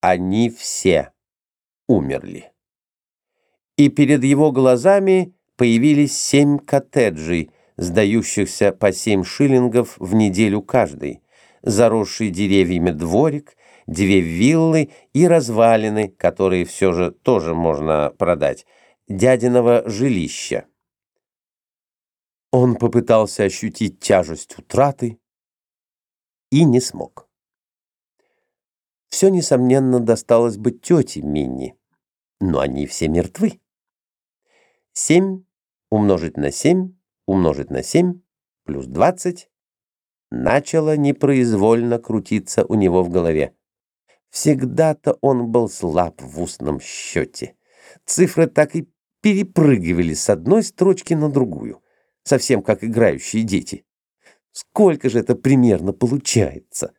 они все умерли. И перед его глазами появились семь коттеджей, сдающихся по семь шиллингов в неделю каждый, заросший деревьями дворик, две виллы и развалины, которые все же тоже можно продать, дядиного жилища. Он попытался ощутить тяжесть утраты и не смог. Все, несомненно, досталось бы тете Минни, но они все мертвы. Семь умножить на семь умножить на семь плюс двадцать начало непроизвольно крутиться у него в голове. Всегда-то он был слаб в устном счете. Цифры так и перепрыгивали с одной строчки на другую, совсем как играющие дети. Сколько же это примерно получается?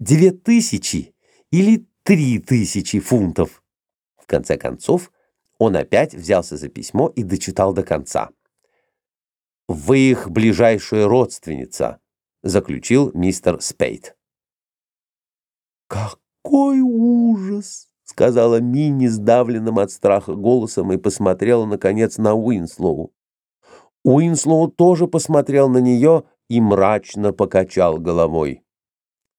Две тысячи или три тысячи фунтов? В конце концов, он опять взялся за письмо и дочитал до конца. «Вы их ближайшая родственница», — заключил мистер Спейт. «Какой ужас!» — сказала Минни сдавленным от страха голосом и посмотрела, наконец, на Уинслоу. Уинслоу тоже посмотрел на нее и мрачно покачал головой.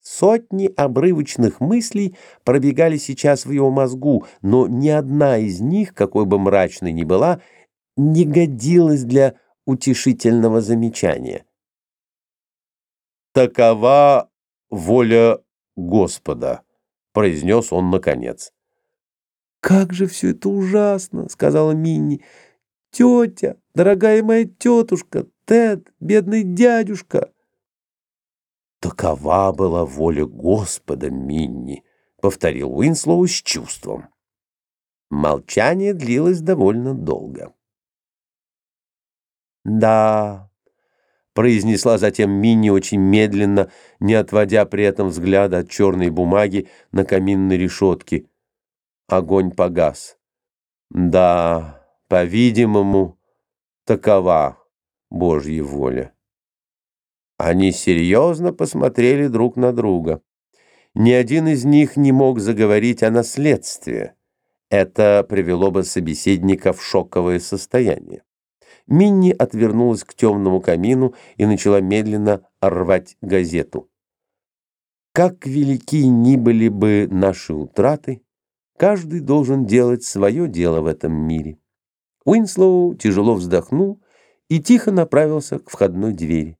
Сотни обрывочных мыслей пробегали сейчас в его мозгу, но ни одна из них, какой бы мрачной ни была, не годилась для утешительного замечания. «Такова воля Господа», — произнес он наконец. «Как же все это ужасно!» — сказала Минни. «Тетя, дорогая моя тетушка, Тед, бедный дядюшка!» «Такова была воля Господа, Минни», — повторил Уинслоу с чувством. Молчание длилось довольно долго. «Да», — произнесла затем Минни очень медленно, не отводя при этом взгляда от черной бумаги на каминной решетке. Огонь погас. «Да, по-видимому, такова Божья воля». Они серьезно посмотрели друг на друга. Ни один из них не мог заговорить о наследстве. Это привело бы собеседника в шоковое состояние. Минни отвернулась к темному камину и начала медленно рвать газету. Как велики ни были бы наши утраты, каждый должен делать свое дело в этом мире. Уинслоу тяжело вздохнул и тихо направился к входной двери.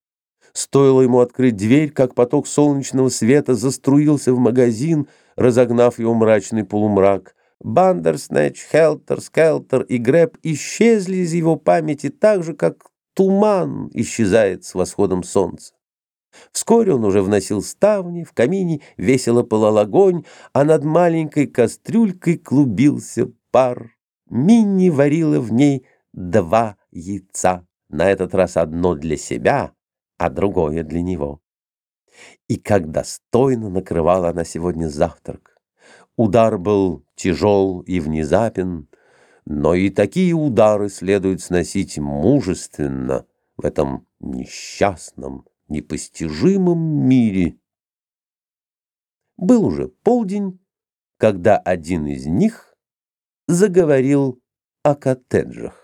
Стоило ему открыть дверь, как поток солнечного света заструился в магазин, разогнав его мрачный полумрак — Бандерснэч, Хелтер, Скелтер и Грэб исчезли из его памяти так же, как туман исчезает с восходом солнца. Вскоре он уже вносил ставни, в камине весело пылал огонь, а над маленькой кастрюлькой клубился пар. Минни варила в ней два яйца, на этот раз одно для себя, а другое для него. И как достойно накрывала она сегодня завтрак. Удар был тяжел и внезапен, но и такие удары следует сносить мужественно в этом несчастном, непостижимом мире. Был уже полдень, когда один из них заговорил о коттеджах.